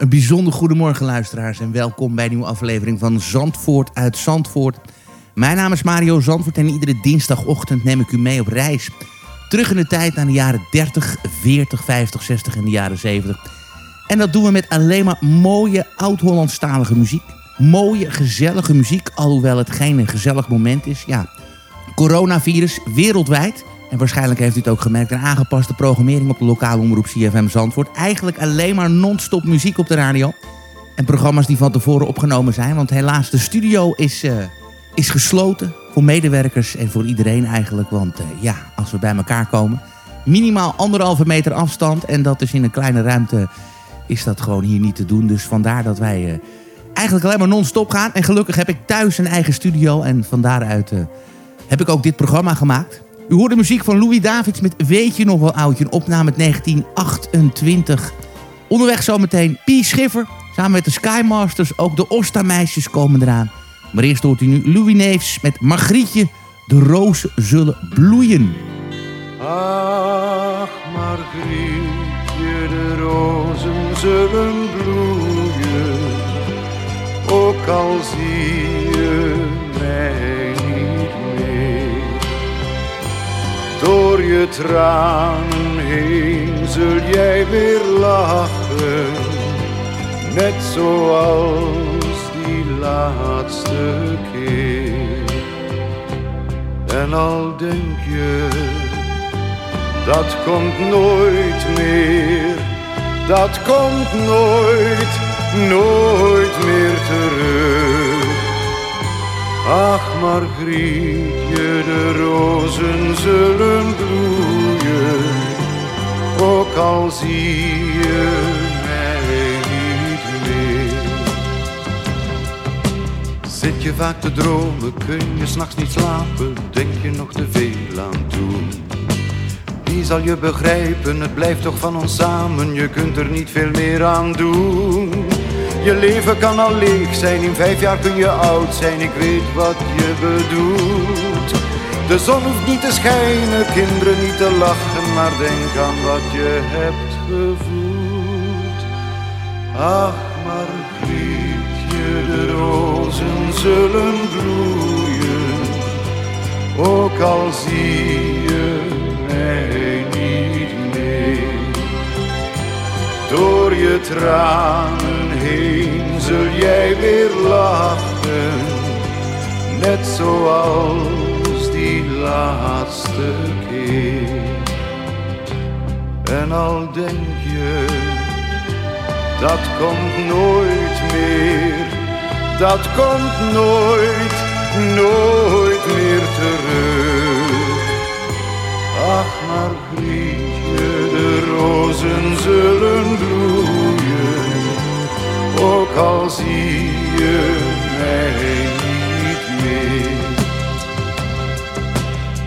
Een bijzonder goedemorgen luisteraars en welkom bij een nieuwe aflevering van Zandvoort uit Zandvoort. Mijn naam is Mario Zandvoort en iedere dinsdagochtend neem ik u mee op reis. Terug in de tijd naar de jaren 30, 40, 50, 60 en de jaren 70. En dat doen we met alleen maar mooie oud-Hollandstalige muziek. Mooie, gezellige muziek, alhoewel het geen gezellig moment is. Ja, coronavirus wereldwijd. En waarschijnlijk heeft u het ook gemerkt, een aangepaste programmering op de lokale omroep CFM Zandvoort. Eigenlijk alleen maar non-stop muziek op de radio. En programma's die van tevoren opgenomen zijn. Want helaas, de studio is, uh, is gesloten voor medewerkers en voor iedereen eigenlijk. Want uh, ja, als we bij elkaar komen, minimaal anderhalve meter afstand. En dat is in een kleine ruimte, is dat gewoon hier niet te doen. Dus vandaar dat wij... Uh, eigenlijk alleen maar non-stop gaan. En gelukkig heb ik thuis een eigen studio. En van daaruit heb ik ook dit programma gemaakt. U hoort de muziek van Louis Davids met Weet je nog wel oudje? Een opname uit 1928. Onderweg zometeen Pie Schiffer. Samen met de Skymasters. Ook de Osta-meisjes komen eraan. Maar eerst hoort u nu Louis Neefs met Margrietje. De rozen zullen bloeien. Ach, Margrietje, de rozen zullen bloeien. Ook al zie je mij Door je tranen heen zul jij weer lachen. Net zoals die laatste keer. En al denk je dat komt nooit meer, dat komt nooit, nooit meer terug. Ach, Margrietje, de rozen zullen bloeien, ook al zie je mij niet meer. Zit je vaak te dromen, kun je s'nachts niet slapen, denk je nog te veel aan toen wie zal je begrijpen? Het blijft toch van ons samen, je kunt er niet veel meer aan doen. Je leven kan al leeg zijn, in vijf jaar kun je oud zijn, ik weet wat je bedoelt. De zon hoeft niet te schijnen, kinderen niet te lachen, maar denk aan wat je hebt gevoeld. Ach, Margrietje, de rozen zullen bloeien, ook al zie je mij niet meer. Door je tranen heen zul jij weer lachen, net zoals die laatste keer. En al denk je, dat komt nooit meer, dat komt nooit, nooit meer terug. Ach, Margrietje, de rozen zullen bloeien, ook al zie je mij niet meer.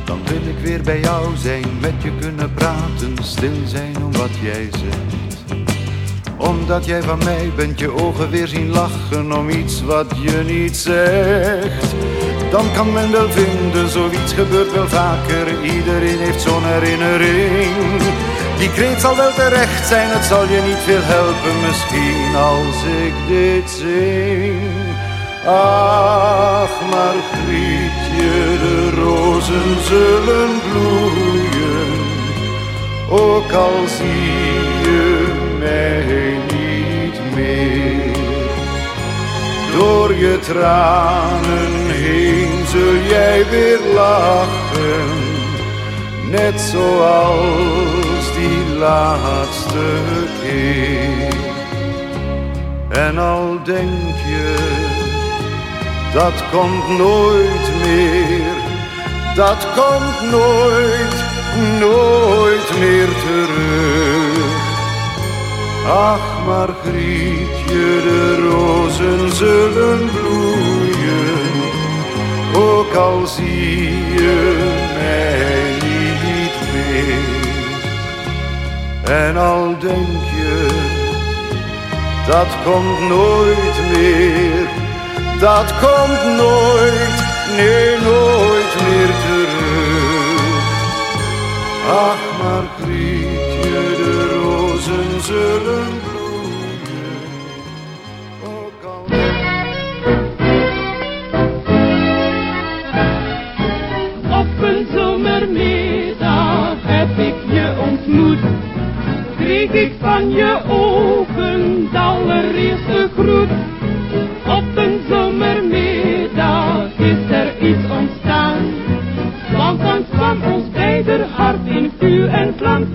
Dan wil ik weer bij jou zijn, met je kunnen praten, stil zijn om wat jij zegt. Omdat jij van mij bent, je ogen weer zien lachen om iets wat je niet zegt dan kan men wel vinden, zoiets gebeurt wel vaker. Iedereen heeft zo'n herinnering. Die kreet zal wel terecht zijn, het zal je niet veel helpen misschien als ik dit zing. Ach, Margrietje, de rozen zullen bloeien, ook al zie je mij niet meer. Door je tranen heen zul jij weer lachen, net zoals die laatste keer. En al denk je, dat komt nooit meer, dat komt nooit, nooit meer terug. Ach, Margrietje, de rozen zullen bloeien, ook al zie je mij niet meer. En al denk je, dat komt nooit meer, dat komt nooit, nee, nooit meer terug. Ach, Margrietje, de rozen zullen ontmoet. Kreeg ik van je ogen de allereerste groet. Op een zomermiddag is er iets ontstaan. Want dan kwam ons beider hart in vuur en vlam.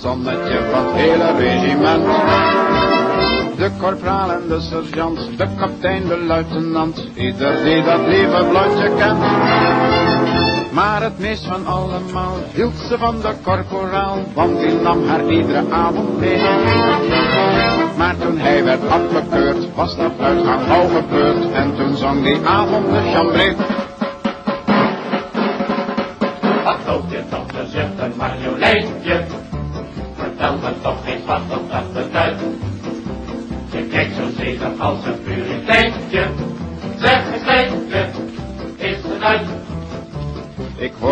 Zonnetje van het hele regiment. De korporaal en de sergeant, de kapitein, de luitenant, ieder die dat lieve blondje kent. Maar het meest van allemaal hield ze van de korporaal, want die nam haar iedere avond mee. Maar toen hij werd afgekeurd, was dat al gebeurd, en toen zong die avond de chambré.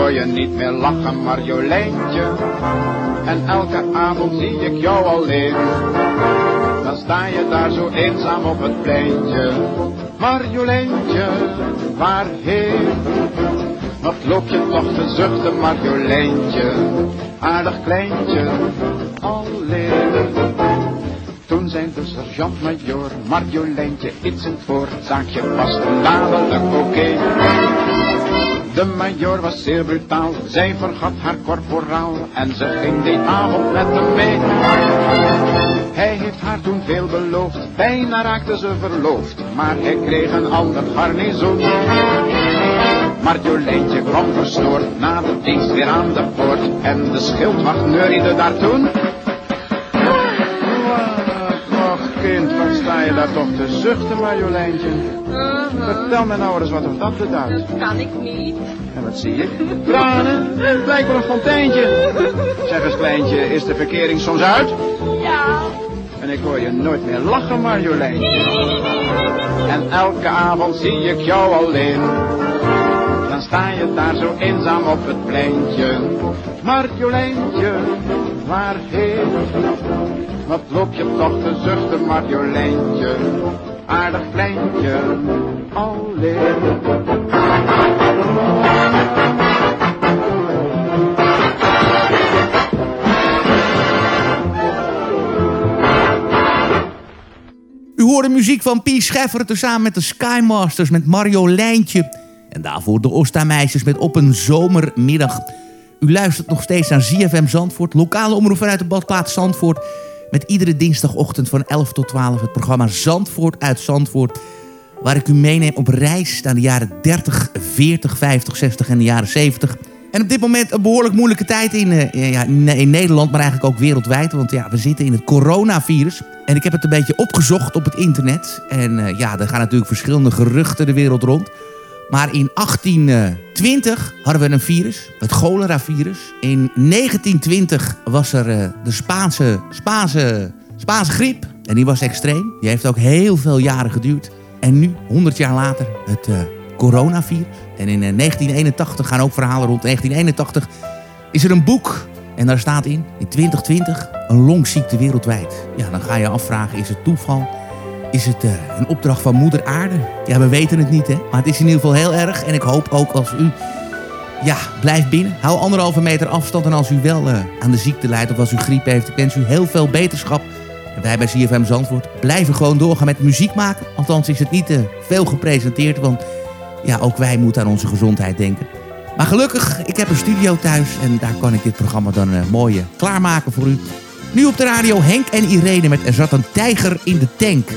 Hoor je niet meer lachen, Marjoleintje. En elke avond zie ik jou alleen. Dan sta je daar zo eenzaam op het pleintje. Marjoleintje, waarheen? Wat loop je toch te zuchten, Marjoleintje? Aardig kleintje, alleen. Toen zei de sergeant-majoor, Marjoleintje, iets in het en dadelijk oké. De majoor was zeer brutaal, zij vergat haar korporaal en ze ging die avond met hem mee. Hij heeft haar toen veel beloofd, bijna raakte ze verloofd, maar hij kreeg een ander garnizoen. Marjoleintje kwam verstoord na de dienst weer aan de poort en de schildwacht neuriede daar toen. Kind, wat sta je daar toch te zuchten, Marjoleintje? Vertel me nou eens wat of dat beduidt. Kan ik niet. En wat zie ik? Tranen? Het lijkt wel een fonteintje. Zeg eens, kleintje, is de verkering soms uit? Ja. En ik hoor je nooit meer lachen, Marjoleintje. En elke avond zie ik jou alleen. Dan sta je daar zo eenzaam op het pleintje. Marjoleintje, waarheen? Wat loop je toch te zuchten, Marjoleintje, aardig kleintje, alleen. U hoorde muziek van Pies Scheffer tezamen met de Skymasters met Mario Lijntje. En daarvoor de Osta-meisjes met Op een zomermiddag. U luistert nog steeds naar ZFM Zandvoort, lokale omroep vanuit de badplaats Zandvoort. Met iedere dinsdagochtend van 11 tot 12 het programma Zandvoort uit Zandvoort. Waar ik u meeneem op reis naar de jaren 30, 40, 50, 60 en de jaren 70. En op dit moment een behoorlijk moeilijke tijd in, uh, ja, in Nederland, maar eigenlijk ook wereldwijd. Want ja, we zitten in het coronavirus. En ik heb het een beetje opgezocht op het internet. En uh, ja, er gaan natuurlijk verschillende geruchten de wereld rond. Maar in 1820 hadden we een virus, het cholera-virus. In 1920 was er uh, de Spaanse, Spaanse, Spaanse griep. En die was extreem. Die heeft ook heel veel jaren geduurd. En nu, 100 jaar later, het uh, coronavirus. En in 1981 gaan ook verhalen rond 1981. Is er een boek en daar staat in, in 2020, een longziekte wereldwijd. Ja, dan ga je afvragen, is het toeval? Is het uh, een opdracht van moeder aarde? Ja, we weten het niet, hè. Maar het is in ieder geval heel erg. En ik hoop ook als u... Ja, blijf binnen. Hou anderhalve meter afstand. En als u wel uh, aan de ziekte lijdt of als u griep heeft... ik wens u heel veel beterschap. En wij bij CFM Zandvoort blijven gewoon doorgaan met muziek maken. Althans is het niet uh, veel gepresenteerd. Want ja, ook wij moeten aan onze gezondheid denken. Maar gelukkig, ik heb een studio thuis. En daar kan ik dit programma dan uh, mooi klaarmaken voor u. Nu op de radio Henk en Irene met Er zat een tijger in de tank.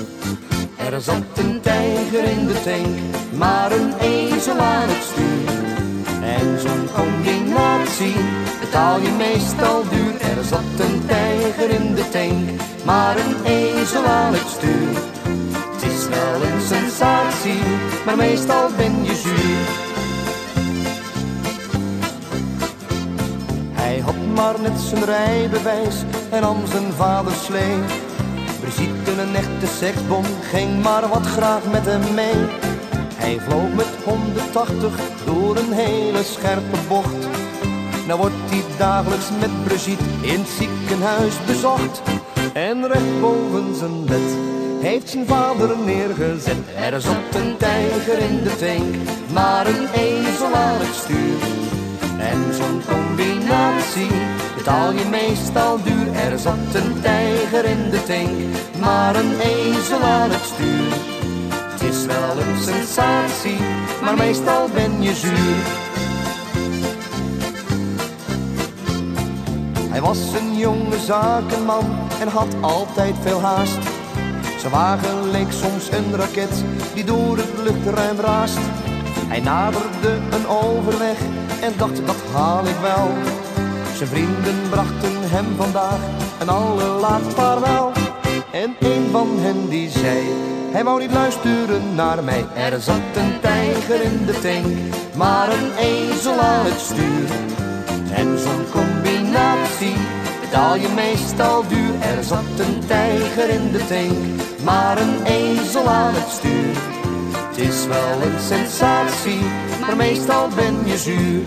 Er zat een tijger in de tank, maar een ezel aan het stuur. En zo'n combinatie betaal je meestal duur. Er zat een tijger in de tank, maar een ezel aan het stuur. Het is wel een sensatie, maar meestal ben je zuur. Had maar net zijn rijbewijs en aan zijn vader slee. Brigitte, een echte seksbom, ging maar wat graag met hem mee. Hij vloog met 180 door een hele scherpe bocht. Nou wordt hij dagelijks met Brigitte in het ziekenhuis bezocht. En recht boven zijn bed heeft zijn vader neergezet. Er zat een tijger in de tank, maar een ezel aan het stuur. En zo'n combinatie betaal je meestal duur. Er zat een tijger in de tank, maar een ezel aan het stuur. Het is wel een sensatie, maar meestal ben je zuur. Hij was een jonge zakenman en had altijd veel haast. Zijn wagen leek soms een raket die door het luchtruim raast. Hij naderde een overweg en dacht dat haal ik wel. Zijn vrienden brachten hem vandaag een allerlaatst vaarwel. En een van hen die zei, hij wou niet luisteren naar mij. Er zat een tijger in de tank, maar een ezel aan het stuur. En zo'n combinatie betaal je meestal duur. Er zat een tijger in de tank, maar een ezel aan het stuur. Is wel een sensatie, maar meestal ben je zuur.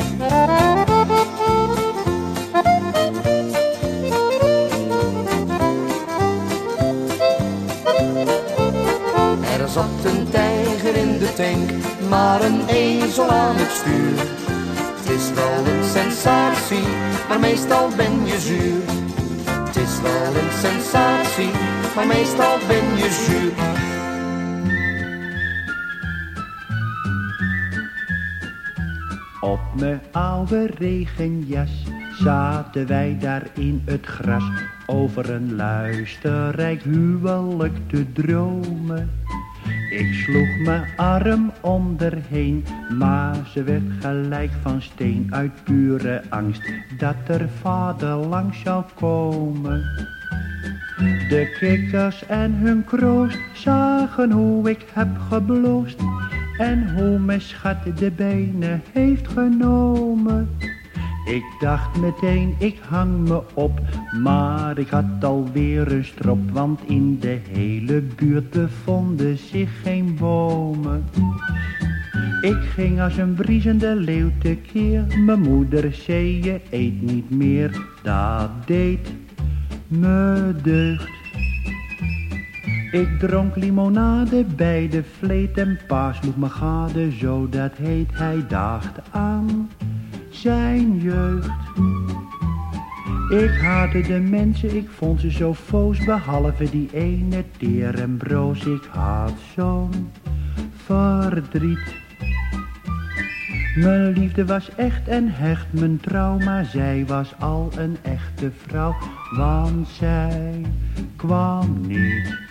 Er zat een tijger in de tank, maar een ezel aan het stuur. Het is wel een sensatie, maar meestal ben je zuur. Het is wel een sensatie, maar meestal ben je zuur. Op mijn oude regenjas zaten wij daar in het gras over een luisterrijk huwelijk te dromen. Ik sloeg mijn arm onderheen, maar ze werd gelijk van steen uit pure angst dat er vader lang zou komen. De kikkers en hun kroost zagen hoe ik heb gebloost en hoe mijn schat de benen heeft genomen. Ik dacht meteen, ik hang me op, maar ik had alweer een strop, want in de hele buurt bevonden zich geen bomen. Ik ging als een briesende leeuw tekeer. Mijn moeder zei je eet niet meer. Dat deed me deugd. Ik dronk limonade bij de vleet en pa sloeg me gade, zo dat heet hij dacht aan zijn jeugd. Ik haatte de mensen, ik vond ze zo foos, behalve die ene teer en broos. Ik had zo'n verdriet. Mijn liefde was echt en hecht, mijn trouw, maar zij was al een echte vrouw, want zij kwam niet.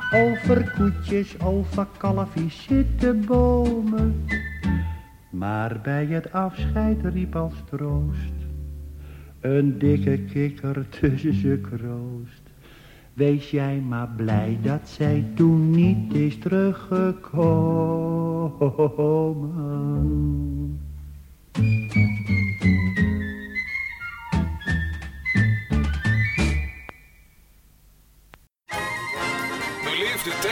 over koetjes, over kalfjes zitten bomen. Maar bij het afscheid riep als troost een dikke kikker tussen ze kroost. Wees jij maar blij dat zij toen niet is teruggekomen.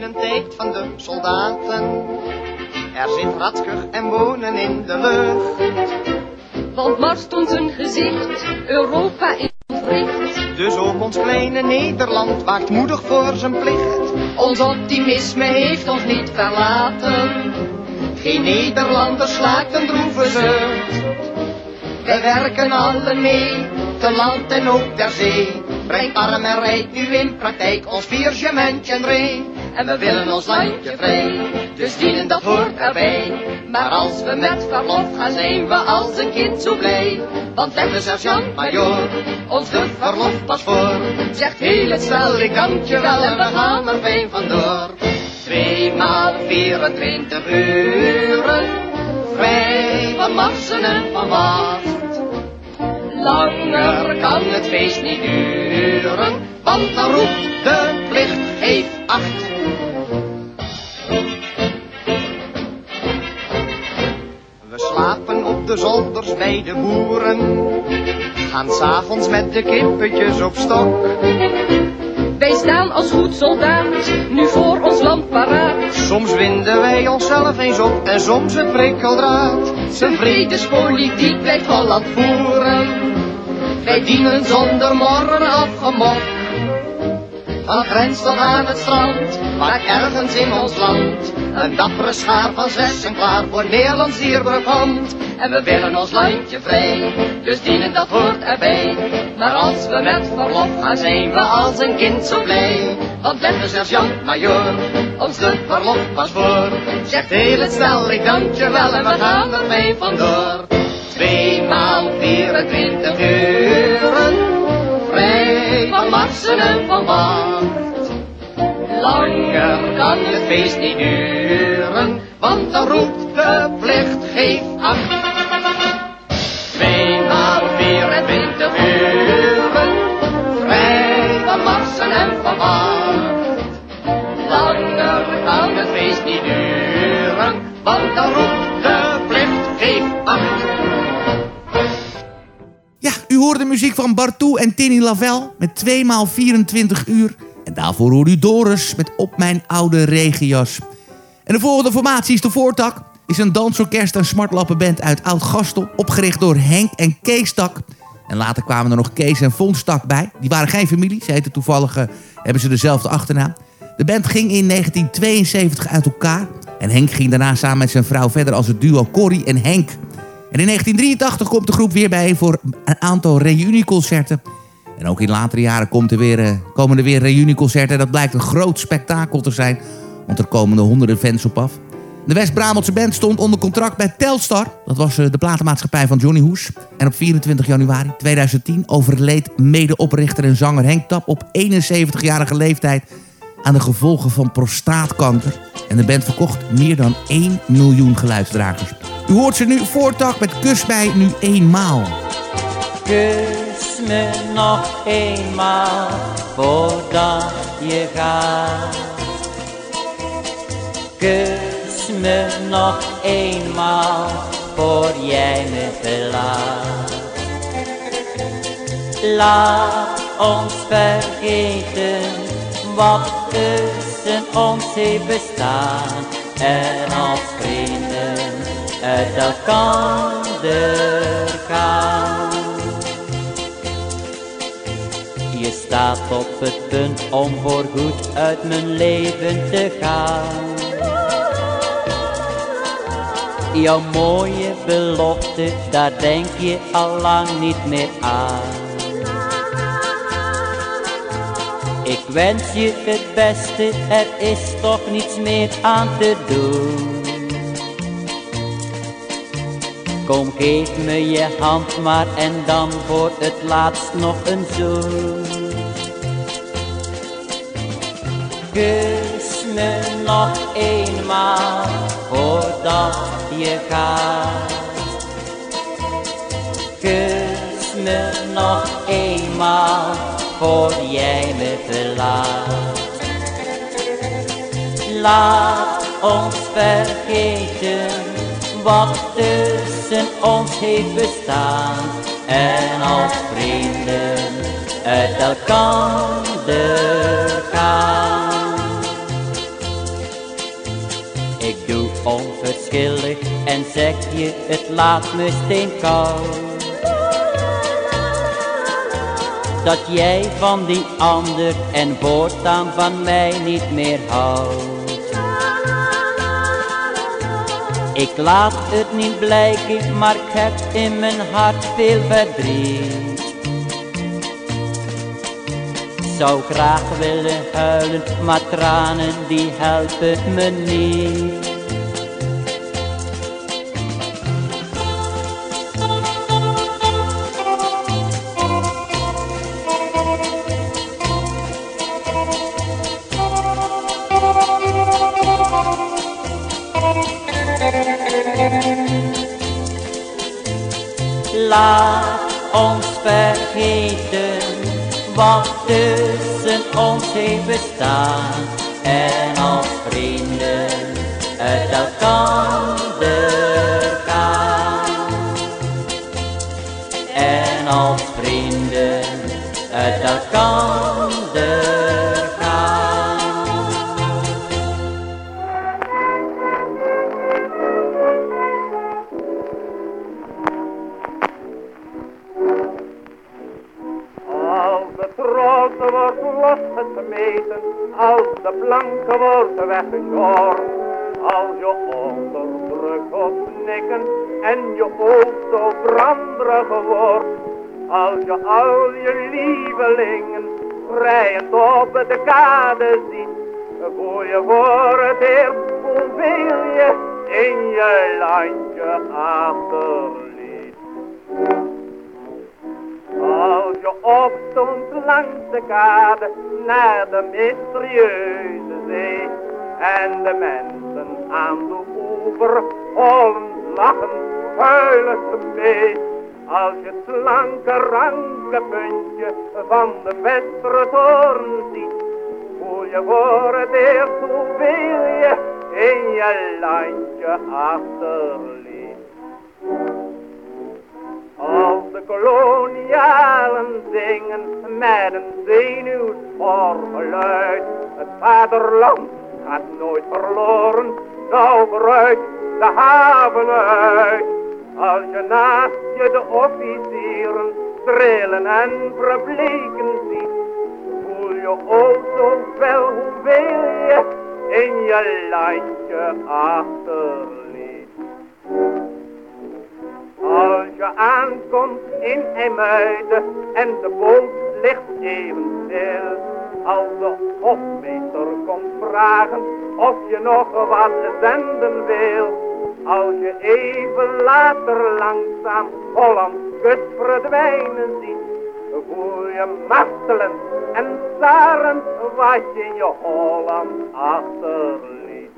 In een tijd van de soldaten. Er zit ratskug en wonen in de lucht. Want marst ons een gezicht, Europa is ontwricht. Dus ook ons kleine Nederland waakt moedig voor zijn plicht. Ons optimisme heeft ons niet verlaten. Geen Nederlander slaakt een droeve zucht. Wij werken allen mee, te land en ook ter zee. Brengt arm en rijk nu in praktijk ons viergementje ree. En we willen ons landje vrij, dus dienen dat hoort erbij. Maar als we met verlof gaan zijn we als een kind zo blij. Want de sergeant-majoor, ons de verlof pas voor. Zegt heel het stel, ik dank je wel en we gaan er fijn vandoor. Tweemaal 24 uren, vrij van marsen en van wacht. Langer kan het feest niet duren, want dan roept de plicht, geef acht. Slapen op de zolders bij de boeren, gaan s'avonds met de kippetjes op stok. Wij staan als goed soldaat, nu voor ons land paraat. Soms winden wij onszelf eens op en soms het prikkeldraad. Zijn vredespolitiek blijft Holland voeren. Wij dienen zonder morren afgemok. Van grens tot aan het strand, maar ergens in ons land. Een dappere schaar van zessen klaar voor Nederlands dierbaar komt. En we willen ons landje vrij, dus dienen dat hoort erbij. Maar als we met verlof gaan, zijn we als een kind zo blij. Want let de sergeant-majoor ons de verlof pas voor. Zegt heel het stel, ik dank je wel en we gaan er mee vandoor. Tweemaal 24 uren, vrij van marsen en van wacht. Langer kan het feest niet duren, want dan roept de plicht, geef acht. Tweemaal 24 uren, vrij van marsen en van. Langer kan het feest niet duren, want dan roept de plicht, geef acht. Ja, u hoorde de muziek van Bartou en Tinny Lavelle met 2 maal 24 uur. En daarvoor hoorde u Doris met Op mijn oude regenjas. En de volgende formatie is de Voortak. Is een dansorkest en smartlappenband uit Oud-Gastel. Opgericht door Henk en Kees Tak. En later kwamen er nog Kees en Fons Tak bij. Die waren geen familie. Ze heten toevallig, eh, hebben ze dezelfde achternaam. De band ging in 1972 uit elkaar. En Henk ging daarna samen met zijn vrouw verder als het duo Corrie en Henk. En in 1983 komt de groep weer bijeen voor een aantal reunieconcerten. En ook in latere jaren komt er weer, eh, komen er weer reunieconcerten. En dat blijkt een groot spektakel te zijn. Want er komen er honderden fans op af. De West-Brabantse band stond onder contract bij Telstar. Dat was eh, de platenmaatschappij van Johnny Hoes. En op 24 januari 2010 overleed medeoprichter en zanger Henk Tap... op 71-jarige leeftijd aan de gevolgen van prostaatkanker. En de band verkocht meer dan 1 miljoen geluidsdragers. U hoort ze nu voortak met Kus mij nu eenmaal. Kus me nog eenmaal voordat je gaat. Kus me nog eenmaal voor jij me verlaat. Laat ons vergeten wat tussen ons heeft bestaan. En als vrienden uit elkander gaan. Je staat op het punt om voorgoed uit mijn leven te gaan. Jouw mooie belofte, daar denk je al lang niet meer aan. Ik wens je het beste, er is toch niets meer aan te doen. Kom, geef me je hand maar en dan voor het laatst nog een zoen. Kus me nog eenmaal voordat je gaat. Kus me nog eenmaal voor jij me verlaat. Laat ons vergeten wat tussen ons heeft bestaan en als vrienden uit elkander gaan. Onverschillig en zeg je het laat me steenkoud. Dat jij van die ander en voortaan van mij niet meer houdt. Ik laat het niet blijken, maar ik heb in mijn hart veel verdriet. Zou graag willen huilen, maar tranen die helpen me niet. Tussen ons heeft bestaan. En als je onderdrukt op snikken en je oog zo branderig wordt, als je al je lievelingen vrijend op de kade ziet, voel je voor het eerst je in je landje achterliet. Als je opstond langs de kade naar de mysterieuze zee en de mensen aan de oever hollen lachen, huilen ze mee. Als je het slanke ranke puntje van de toren ziet, voel je voor het eerst hoeveel je in je landje achterliet. Als de kolonialen zingen met een zenuwsvol. Het vaderland gaat nooit verloren, nou vooruit de haven uit. Als je naast je de officieren trillen en verbleken ziet, voel je ook zo wel hoeveel je in je landje achterliet. Als je aankomt in Emuiden en de boot ligt even stil. Als de hofmeester komt vragen of je nog wat zenden wil. Als je even later langzaam Holland kust verdwijnen ziet. Voel je martelend en starend wat je in je Holland achterliet.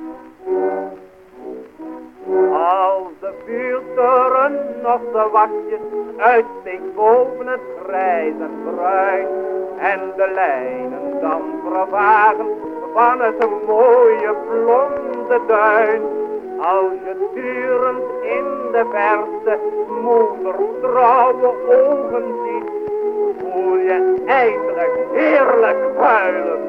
Als de vuurtoren nog de wakjes uitsteekt boven het grijs en bruin en de lijnen dan vervagen van het mooie blonde duin. Als je turend in de verte moeders trouwe ogen ziet, voel je eindelijk heerlijk huilen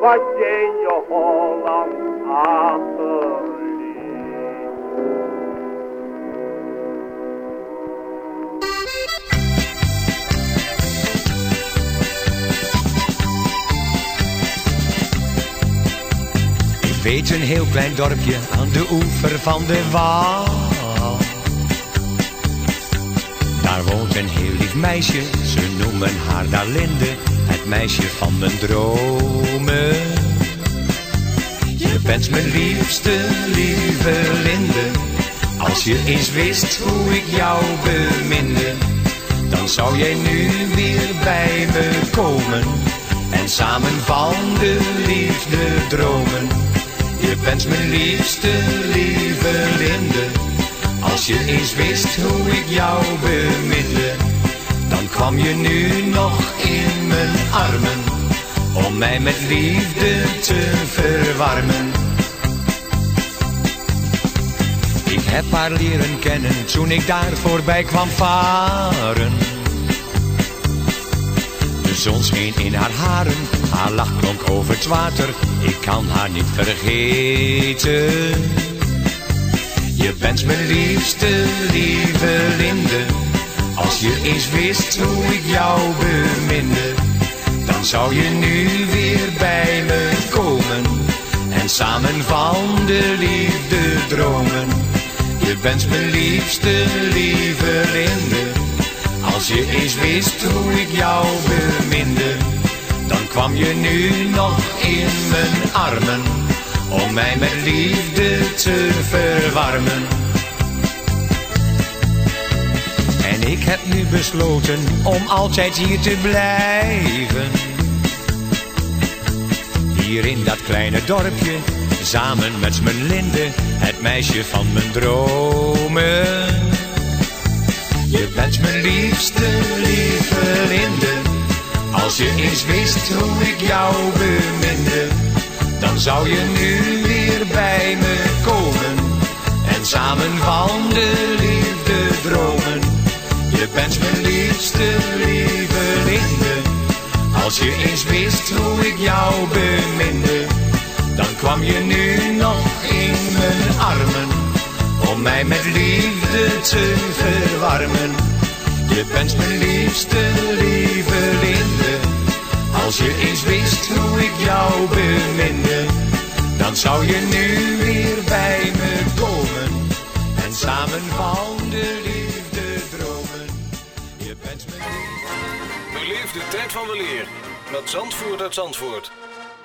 wat je in je Holland achterliet. Weet een heel klein dorpje aan de oever van de Waal. Daar woont een heel lief meisje, ze noemen haar daar Linde, het meisje van mijn dromen. Je bent mijn liefste, lieve Linde, als je eens wist hoe ik jou beminde, dan zou jij nu weer bij me komen en samen van de liefde dromen. Je bent mijn liefste, lieve Linde. Als je eens wist hoe ik jou beminde, dan kwam je nu nog in mijn armen, om mij met liefde te verwarmen. Ik heb haar leren kennen toen ik daar voorbij kwam varen. De zon scheen in haar haren, haar lach klonk over het water. Ik kan haar niet vergeten. Je bent mijn liefste, lieve Linde. Als je eens wist hoe ik jou beminde, dan zou je nu weer bij me komen. En samen van de liefde dromen. Je bent mijn liefste, lieve Linde. Als je eens wist hoe ik jou beminde, dan kwam je nu nog in mijn armen, om mij met liefde te verwarmen. En ik heb nu besloten om altijd hier te blijven. Hier in dat kleine dorpje, samen met mijn Linde, het meisje van mijn dromen. Je bent mijn liefste lievelinde. Als je eens wist hoe ik jou beminde, dan zou je nu weer bij me komen. En samen van de liefde dromen. Je bent mijn liefste lievelinde. Als je eens wist hoe ik jou beminde, dan kwam je nu nog in mijn armen. Mij met liefde te verwarmen. Je bent mijn liefste lievelinde. Als je eens wist hoe ik jou beminde, dan zou je nu weer bij me komen. En samen van de liefde dromen. Je bent mijn Beleef de tijd van weleer met Zandvoort uit Zandvoort.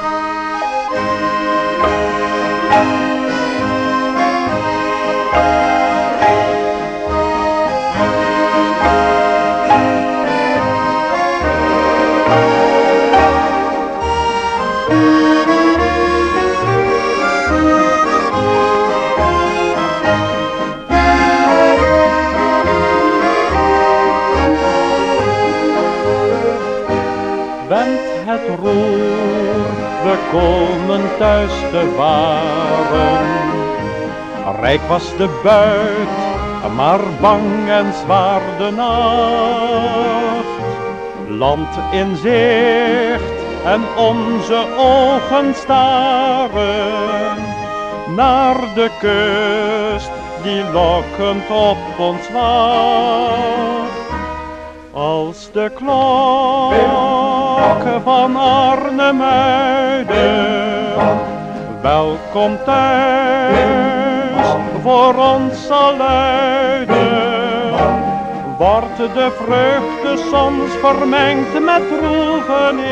Thank you. Komen thuis te varen. Rijk was de buit, maar bang en zwaar de nacht. Land in zicht en onze ogen staren naar de kust die lokkend op ons wacht. Als de klokken van Arnhemuiden welkom thuis voor ons zal luiden, wordt de vreugde soms vermengd met droevenis.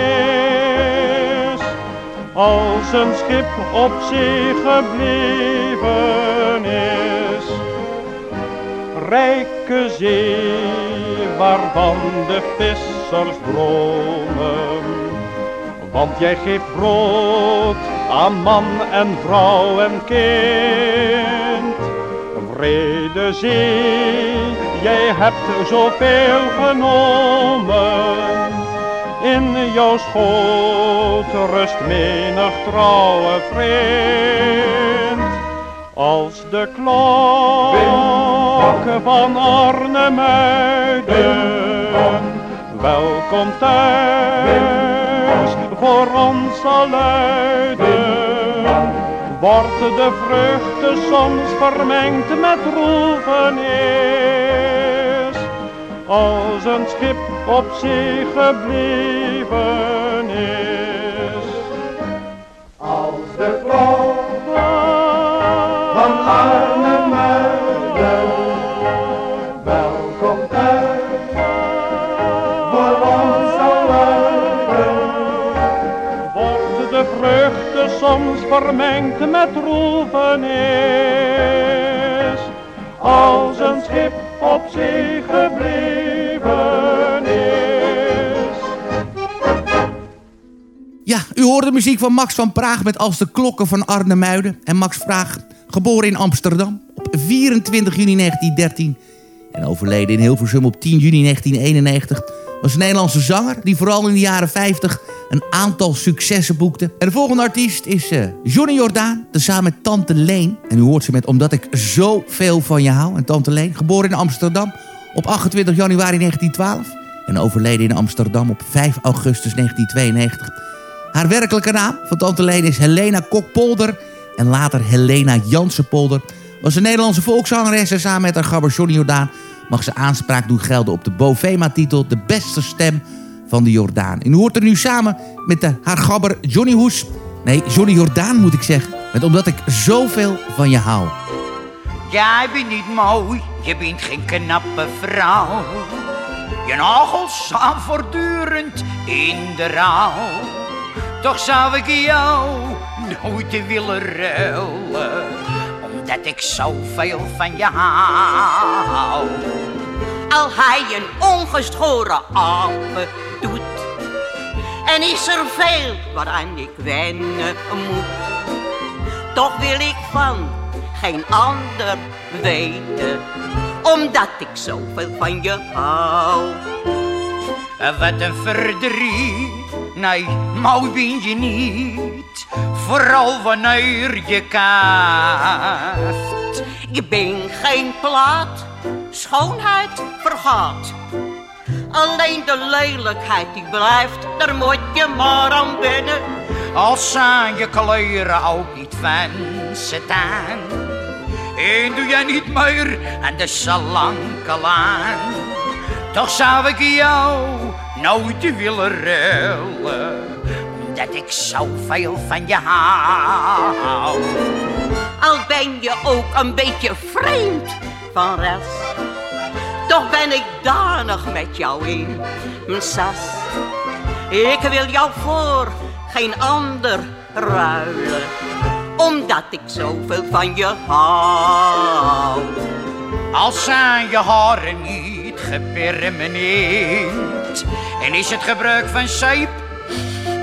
Als een schip op zee gebleven rijke zee waarvan de vissers dromen. Want jij geeft brood aan man en vrouw en kind. Vrede zee, jij hebt zoveel genomen. In jouw schoot rust menig trouwe. Als de klokken van Arnhemuiden welkom thuis voor ons zal luiden, wordt de vreugde soms vermengd met droevenis. Als een schip op zee gebleven is. Als de klok van Arnhemuiden welkom thuis voor ons zal luiden. Wordt de vreugde soms vermengd met droevenis, als een schip op zee gebleven is. Ja, u hoort de muziek van Max van Praag met Als de Klokken van Arnhemuiden. En Max Praag, geboren in Amsterdam op 24 juni 1913... en overleden in Hilversum op 10 juni 1991... was een Nederlandse zanger die vooral in de jaren 50 een aantal successen boekte. En de volgende artiest is eh, Johnny Jordaan, tezamen met Tante Leen. En u hoort ze met Omdat ik zoveel van je hou. En Tante Leen, geboren in Amsterdam op 28 januari 1912... en overleden in Amsterdam op 5 augustus 1992 Haar werkelijke naam van tante Leen is Helena Kokpolder en later Helena Jansenpolder. Was een Nederlandse volkszangeres en samen met haar gabber Johnny Jordaan mag ze aanspraak doen gelden op de Bovema-titel De Beste Stem van de Jordaan. En u hoort er nu samen met de, haar gabber Johnny Hoes. Nee, Johnny Jordaan moet ik zeggen. Met omdat ik zoveel van je hou. Jij bent niet mooi, je bent geen knappe vrouw. Je nagels staan voortdurend in de rouw. Toch zou ik jou nooit willen ruilen, omdat ik zoveel van je hou. Al hij een ongeschoren apen doet, en is er veel waaraan ik wennen moet. Toch wil ik van geen ander weten, omdat ik zoveel van je hou. Wat een verdriet, nee, mooi ben je niet. Vooral wanneer je kaft. Je bent geen plaat, schoonheid vergaat. Alleen de lelijkheid die blijft, daar moet je maar aan binnen. Als zijn je kleren ook niet van staan. En doe jij niet meer aan de salankelaan. Toch zou ik jou nooit willen ruilen, omdat ik zoveel van je hou. Al ben je ook een beetje vreemd van rest, toch ben ik danig met jou in mijn sas. Ik wil jou voor geen ander ruilen, omdat ik zoveel van je hou. Als zijn je haren niet gepermanent en is het gebruik van zeep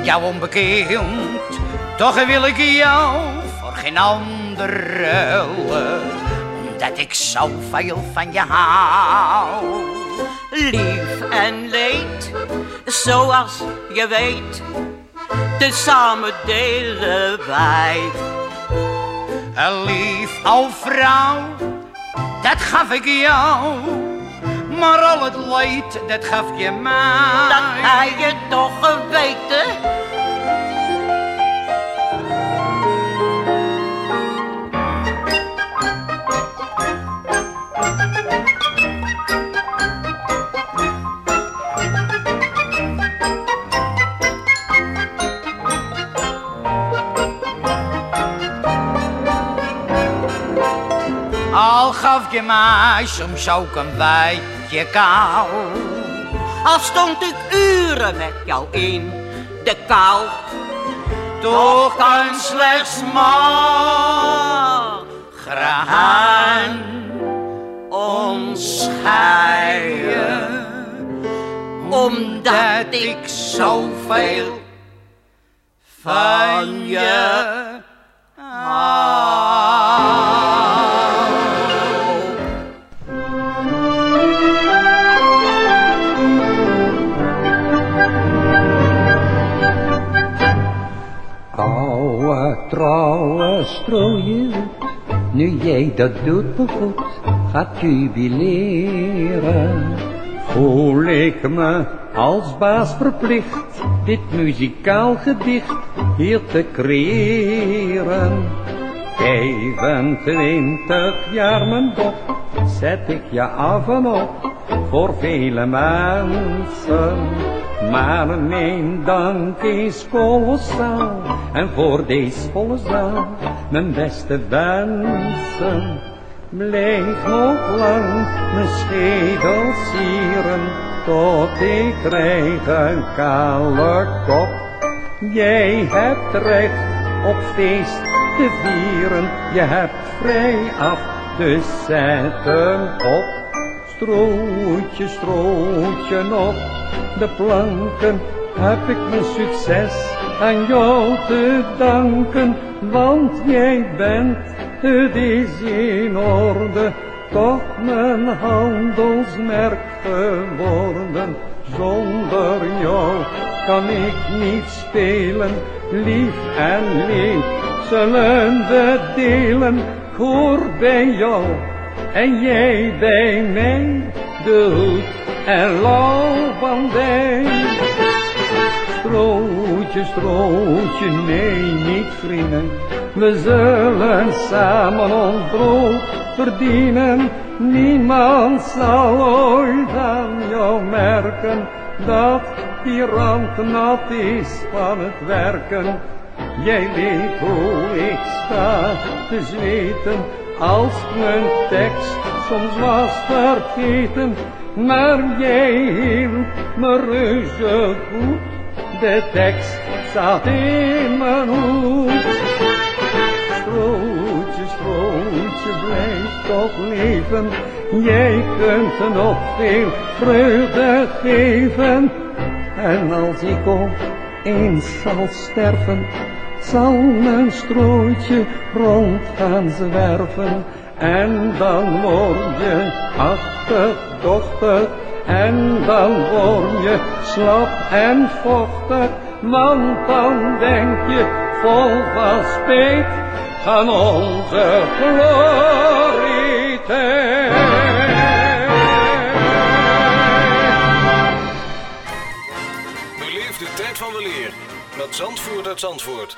jou onbekend, toch wil ik jou voor geen ander ruilen, omdat ik zoveel van je hou. Lief en leed, zoals je weet, tezamen delen wij. Lief oude vrouw, dat gaf ik jou. Maar al het leed, dat gaf je mij. Dat hij je toch geweten. Al gaf je mij soms ook een kou. Al stond ik uren met jou in de kou. Toch kan slechts graan ons scheiden. Omdat ik zoveel van je hou. Trouwe strooien, nu jij dat doet me goed, gaat jubileren. Voel ik me als baas verplicht, dit muzikaal gedicht hier te creëren. 25 jaar mijn dop, zet ik je af en op, voor vele mensen. Maar mijn dank is kolossaal, en voor deze volle zaal, mijn beste wensen. Blijf nog lang mijn schedel sieren, tot ik krijg een kale kop. Jij hebt recht op feest te vieren, je hebt vrij af, dus zet op. Strootje, strootje op de planken, heb ik mijn succes aan jou te danken, want jij bent, het is in orde, toch mijn handelsmerk geworden. Zonder jou kan ik niet spelen, lief en leed zullen we delen. Bij jou en jij bij mij, de hoed en lauwbandijn. Strootje, strootje, nee, niet vrienden. We zullen samen ons brood verdienen. Niemand zal ooit aan jou merken dat die rand nat is van het werken. Jij weet hoe ik sta te zweten als mijn tekst soms was vergeten. Maar jij hield me reuze goed, de tekst zat in mijn hoed. Strootje, strootje, blijf toch leven, jij kunt nog veel vreugde geven. En als ik ook eens zal sterven, zal mijn strootje rond gaan zwerven. En dan word je achterdochtig, en dan word je slap en vochtig, want dan denk je vol van aan onze glorietijd. Beleef de tijd van weleer met Zandvoort uit Zandvoort.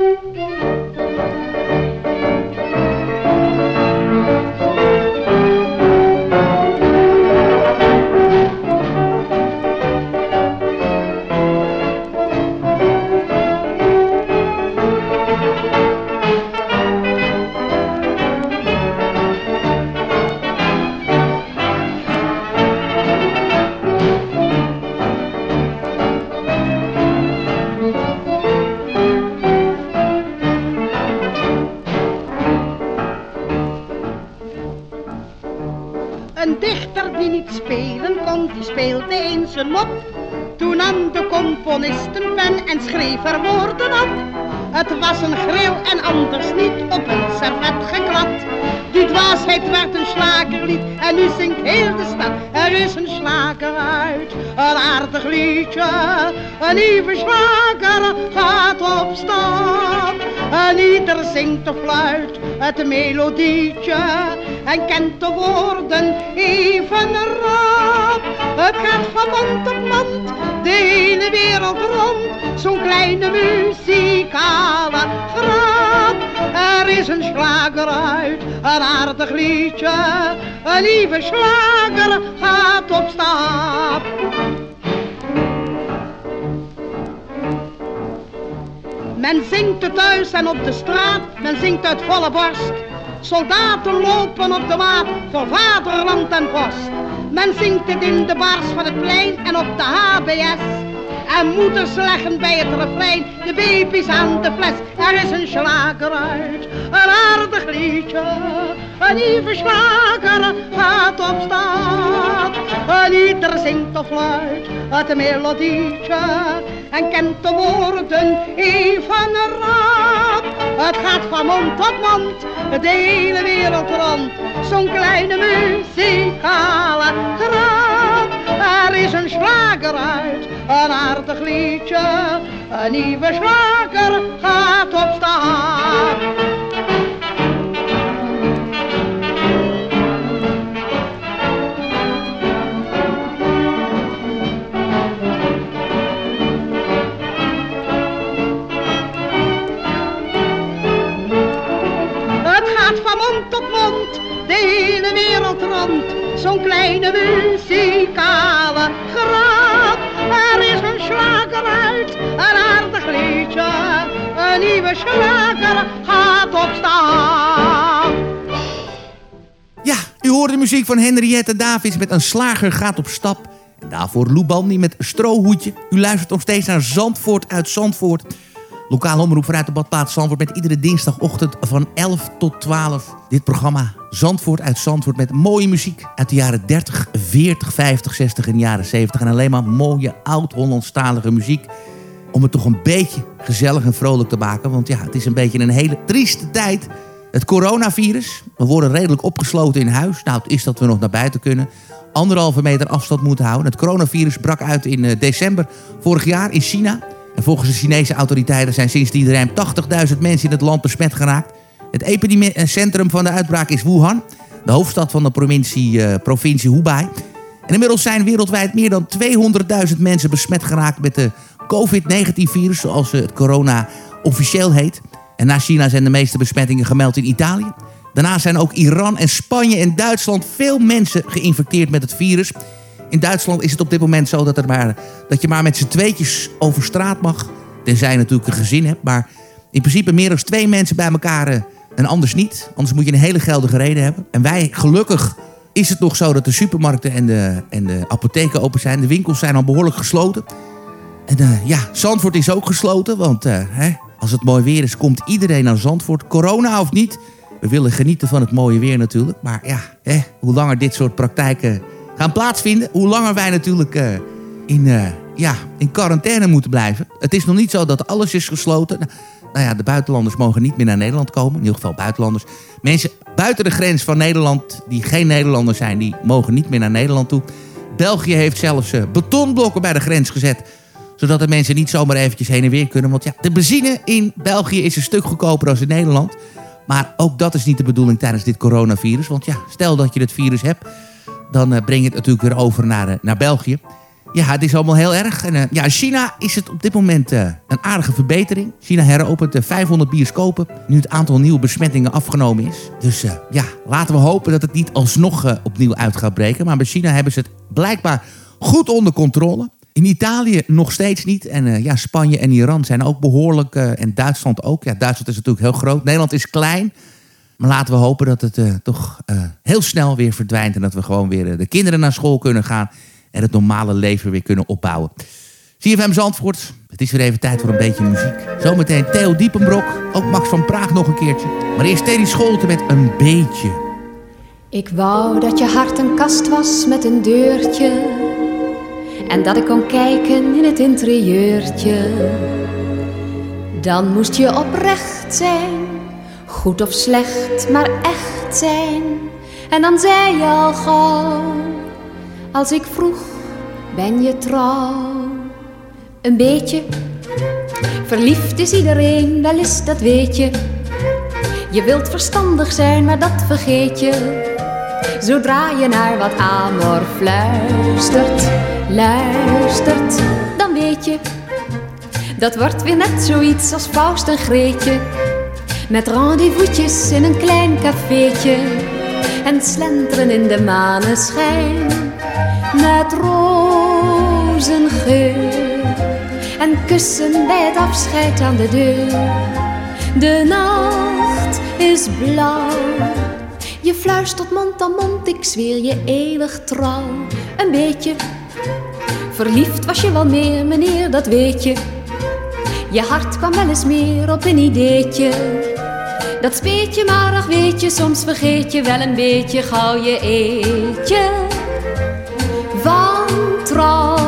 thank you. Toen nam de componist een pen en schreef er woorden op. Het was een gril en anders niet op een servet geklad. Die dwaasheid werd een slagerlied en nu zingt heel de stad. Er is een slager uit, een aardig liedje. Een nieuwe slager gaat op stap. En ieder zingt of fluit het melodietje en kent de woorden even. Het gaat van mond tot mond, de hele wereld rond, zo'n kleine muzikale grap. Er is een slager uit, een aardig liedje, een lieve slager gaat op stap. Men zingt het thuis en op de straat, men zingt uit volle borst. Soldaten lopen op de maat voor vaderland en post. Men zingt het in de bars van het plein en op de HBS. En moeders leggen bij het refrein de baby's aan de fles. Er is een slager uit, een aardig liedje. Een lieve slager gaat op stap. En ieder zingt of luid het melodietje. En kent de woorden even rap. Het gaat van mond tot mond, de hele wereld rond. Zo'n kleine muzikale grap. Er is een slager uit, een aardig liedje. Een nieuwe slager gaat op. Het zo'n kleine muzikale grap. Er is een slager uit, een aardig liedje, een nieuwe slager gaat op stap. Ja, u hoort de muziek van Henriette Davis met een slager gaat op stap. En daarvoor Lou Bandy met Strohoedje. U luistert nog steeds naar Zandvoort uit Zandvoort... Lokale omroep vanuit de badplaats Zandvoort... met iedere dinsdagochtend van 11 tot 12. Dit programma Zandvoort uit Zandvoort met mooie muziek... uit de jaren 30, 40, 50, 60 en jaren 70. En alleen maar mooie oud-Hollandstalige muziek... om het toch een beetje gezellig en vrolijk te maken. Want ja, het is een beetje een hele trieste tijd... Het coronavirus. We worden redelijk opgesloten in huis. Nou, het is dat we nog naar buiten kunnen. Anderhalve meter afstand moeten houden. Het coronavirus brak uit in eh, december vorig jaar in China. En volgens de Chinese autoriteiten zijn sindsdien ruim 80.000 mensen in het land besmet geraakt. Het epidemiecentrum van de uitbraak is Wuhan. De hoofdstad van de provincie, uh, provincie Hubei. Inmiddels zijn wereldwijd meer dan 200.000 mensen besmet geraakt met de COVID-19-virus, zoals het corona officieel heet. En na China zijn de meeste besmettingen gemeld in Italië. Daarna zijn ook Iran en Spanje en Duitsland veel mensen geïnfecteerd met het virus. In Duitsland is het op dit moment zo dat, er maar, dat je maar met z'n tweetjes over straat mag. Tenzij je natuurlijk een gezin hebt. Maar in principe meer dan twee mensen bij elkaar eh, en anders niet. Anders moet je een hele geldige reden hebben. En wij, gelukkig, is het nog zo dat de supermarkten en de, en de apotheken open zijn. De winkels zijn al behoorlijk gesloten. En uh, ja, Zandvoort is ook gesloten, want uh, hè, als het mooi weer is, komt iedereen naar Zandvoort. Corona of niet, we willen genieten van het mooie weer natuurlijk. Maar ja, hè, hoe langer dit soort praktijken gaan plaatsvinden... hoe langer wij natuurlijk uh, in, uh, ja, in quarantaine moeten blijven. Het is nog niet zo dat alles is gesloten. Nou, nou ja, de buitenlanders mogen niet meer naar Nederland komen. In ieder geval buitenlanders. Mensen buiten de grens van Nederland, die geen Nederlanders zijn... die mogen niet meer naar Nederland toe. België heeft zelfs uh, betonblokken bij de grens gezet zodat de mensen niet zomaar eventjes heen en weer kunnen. Want ja, de benzine in België is een stuk goedkoper dan in Nederland. Maar ook dat is niet de bedoeling tijdens dit coronavirus. Want ja, stel dat je het virus hebt, dan uh, breng je het natuurlijk weer over naar, uh, naar België. Ja, het is allemaal heel erg. En uh, ja, China is het op dit moment een aardige verbetering. China heropent 500 bioscopen, nu het aantal nieuwe besmettingen afgenomen is. Dus ja, laten we hopen dat het niet alsnog opnieuw uit gaat breken. Maar bij China hebben ze het blijkbaar goed onder controle. In Italië nog steeds niet. En ja, Spanje en Iran zijn ook behoorlijk. En Duitsland ook. Ja, Duitsland is natuurlijk heel groot. Nederland is klein. Maar laten we hopen dat het uh, toch heel snel weer verdwijnt. En dat we gewoon weer de kinderen naar school kunnen gaan. En het normale leven weer kunnen opbouwen. CFM Zandvoort. Het is weer even tijd voor een beetje muziek. Zometeen Theo Diepenbrok. Ook Max van Praag nog een keertje. Maar eerst Teddy Scholte met een beetje. Ik wou dat je hart een kast was met een deurtje en dat ik kon kijken in het interieurtje. Dan moest je oprecht zijn, goed of slecht, maar echt zijn. En dan zei je al gauw, als ik vroeg, ben je trouw? Een beetje, verliefd is iedereen, wel is dat weet je. Je wilt verstandig zijn, maar dat vergeet je. Zodra je naar wat amor fluistert, luistert, dan weet je. Dat wordt weer net zoiets als Faust en Greetje. Met rendezvous'tjes in een klein cafeetje. En slenteren in de maneschijn. Met rozengeur. En kussen bij het afscheid aan de deur. De nacht is blauw je fluistert mond aan mond, ik zweer je eeuwig trouw. Een beetje verliefd was je wel meer, meneer, dat weet je. Je hart kwam wel eens meer op een ideetje. Dat speet je, maar ach weet je, soms vergeet je wel een beetje gauw je eetje van trouw.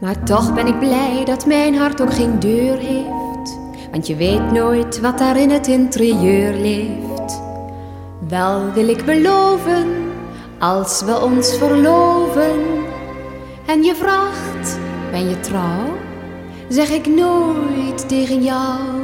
Maar toch ben ik blij dat mijn hart ook geen deur heeft. Want je weet nooit wat daar in het interieur leeft. Wel wil ik beloven, als we ons verloven. En je vraagt, ben je trouw? Zeg ik nooit tegen jou.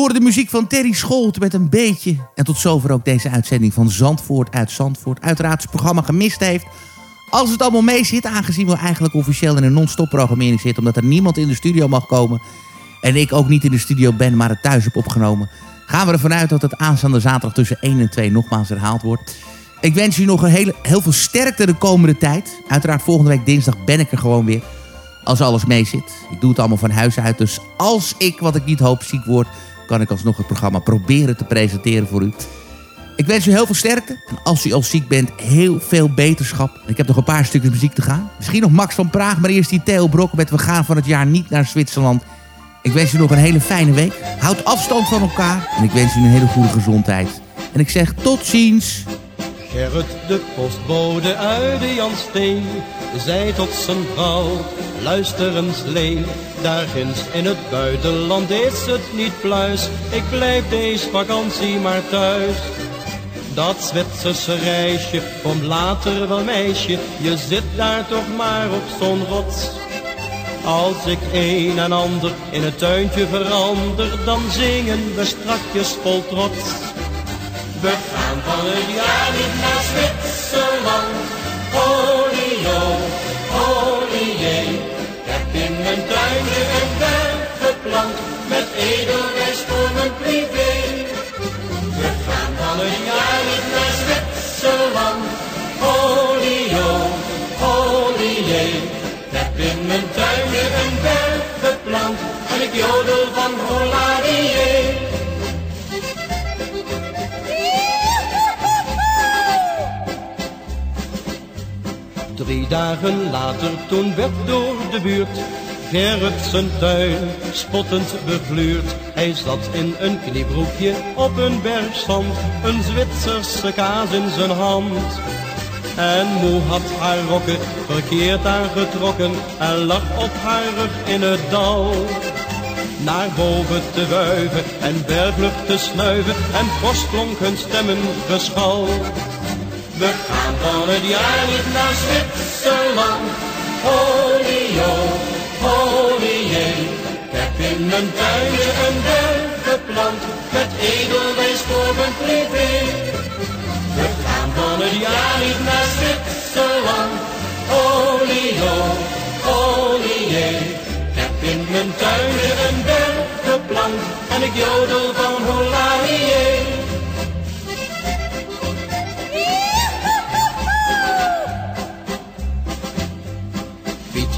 hoorde de muziek van Terry Scholt met een beetje. En tot zover ook deze uitzending van Zandvoort uit Zandvoort. Uiteraard het programma gemist heeft. Als het allemaal mee zit, aangezien we eigenlijk officieel in een non-stop programmering zitten... omdat er niemand in de studio mag komen... en ik ook niet in de studio ben, maar het thuis heb opgenomen... gaan we ervan uit dat het aanstaande zaterdag tussen 1 en 2 nogmaals herhaald wordt. Ik wens u nog een hele, heel veel sterkte de komende tijd. Uiteraard volgende week dinsdag ben ik er gewoon weer. Als alles mee zit. Ik doe het allemaal van huis uit. Dus als ik, wat ik niet hoop, ziek word... kan ik alsnog het programma proberen te presenteren voor u. Ik wens u heel veel sterkte. En als u al ziek bent, heel veel beterschap. Ik heb nog een paar stukjes muziek te gaan. Misschien nog Max van Praag, maar eerst die Theo Brok met We gaan van het jaar niet naar Zwitserland. Ik wens u nog een hele fijne week. Houd afstand van elkaar. En ik wens u een hele goede gezondheid. En ik zeg tot ziens. Gerrit de postbode uit de Jansteen zei tot zijn vrouw, luister eens leen, daar ginds in het buitenland is het niet pluis, ik blijf deze vakantie maar thuis. Dat Zwitserse reisje komt later wel meisje, je zit daar toch maar op zo'n rots. Als ik een en ander in het tuintje verander, dan zingen we strakjes vol trots. We gaan van het jaar niet naar Zwitserland. Holy ho, holy jee. Ik heb in mijn tuintje een berg geplant met edelwijs voor mijn privé. We gaan van het jaar niet naar Zwitserland. Holy ho, holy jee. Ik heb in mijn tuintje een berg geplant en ik jodel van Holarië. Drie dagen later, toen werd door de buurt Gerrit zijn tuin spottend bevluurd. Hij zat in een kniebroekje op een bergstand, een Zwitserse kaas in zijn hand. En moe had haar rokken verkeerd aangetrokken en lag op haar rug in het dal. Naar boven te wuiven en berglucht te snuiven en fors klonk hun stemmen geschal. We gaan van het jaar niet naar Zwitserland. Holy ho, holy. Ik heb in mijn tuintje een berg geplant met edelwijs voor mijn privé. We gaan van het jaar niet naar Zwitserland. Holy ho, holy. Ik heb in mijn tuintje een berg geplant en ik jodel van Holarië.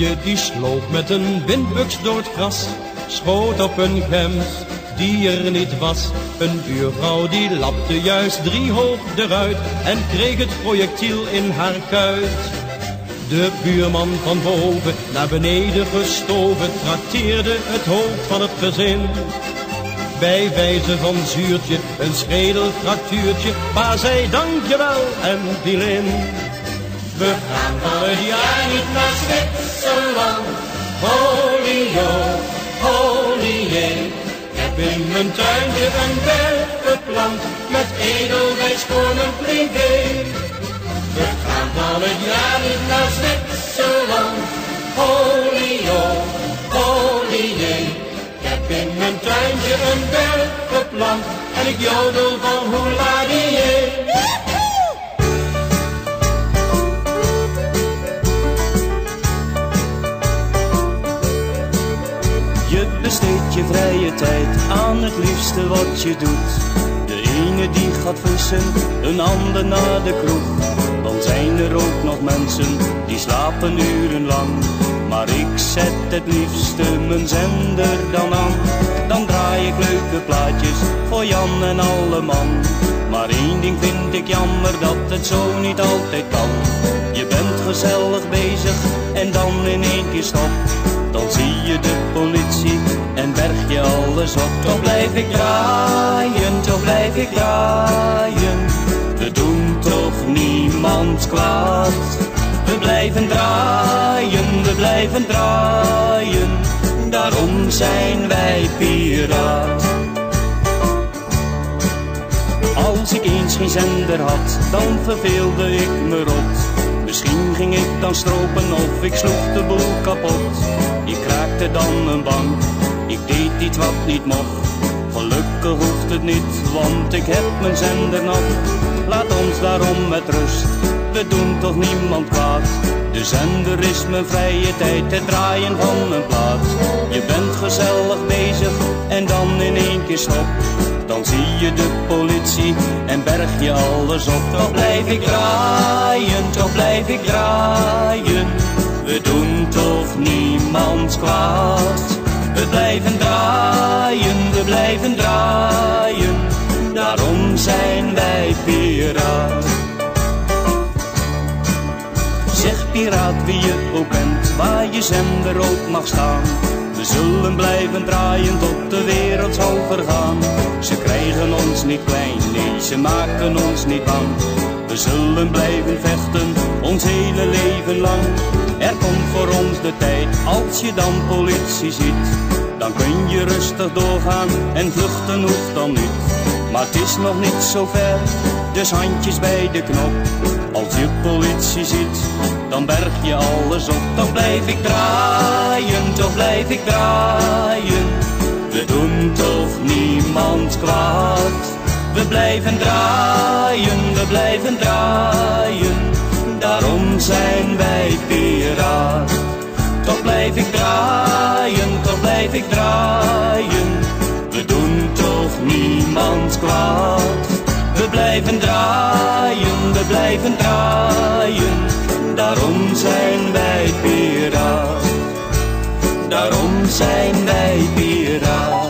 Die sloop met een windbuks door het gras, schoot op een gems die er niet was. Een buurvrouw die lapte juist drie hoog eruit en kreeg het projectiel in haar kuit. De buurman van boven naar beneden gestoven trakteerde het hoofd van het gezin. Bij wijze van zuurtje, een schedelfractuurtje, maar zei dankjewel en viel in. We gaan van het jaar niet naar Zwitserland. Holy ho, holy jee. Heb in mijn tuintje een berg geplant met edelwijs voor mijn privé. We gaan van het jaar niet naar Zwitserland. Holy ho, holy jee. Heb in mijn tuintje een berg geplant en ik jodel van hoeladie. Je vrije tijd aan het liefste wat je doet. De ene die gaat vissen, een ander naar de kroeg. Dan zijn er ook nog mensen die slapen urenlang. Maar ik zet het liefste mijn zender dan aan. Dan draai ik leuke plaatjes voor Jan en alle man. Maar één ding vind ik jammer dat het zo niet altijd kan. Je bent gezellig bezig en dan in één keer stop. Dan zie je de politie je alles op. Toch blijf ik draaien, toch blijf ik draaien. We doen toch niemand kwaad. We blijven draaien, we blijven draaien. Daarom zijn wij piraat. Als ik eens geen zender had, dan verveelde ik me rot. Misschien ging ik dan stropen of ik sloeg de boel kapot. Ik kraakte dan een bank, ik deed iets wat niet mocht. Gelukkig hoeft het niet, want ik heb mijn zender nog. Laat ons daarom met rust, we doen toch niemand kwaad. De zender is mijn vrije tijd, het draaien van een plaat. Je bent gezellig bezig en dan in één keer stop. Dan zie je de politie en berg je alles op. Toch blijf ik draaien, toch blijf ik draaien. We doen toch niemand kwaad. We blijven draaien, we blijven draaien. Daarom zijn wij piraat. Zeg piraat wie je ook bent, waar je zender ook mag staan. We zullen blijven draaien tot de wereld zal vergaan. Ze krijgen ons niet klein, nee, ze maken ons niet bang. We zullen blijven vechten, ons hele leven lang. Er komt voor ons de tijd, als je dan politie ziet. Dan kun je rustig doorgaan en vluchten hoeft dan niet. Maar het is nog niet zo ver, dus handjes bij de knop. Als je politie ziet, dan berg je alles op. Dan blijf ik draaien, toch blijf ik draaien. We doen toch niemand kwaad. We blijven draaien, we blijven draaien. Daarom zijn wij piraat. Toch blijf ik draaien, toch blijf ik draaien. We doen toch niemand kwaad. We blijven draaien, we blijven draaien. Daarom zijn wij piraat. Daarom zijn wij piraat.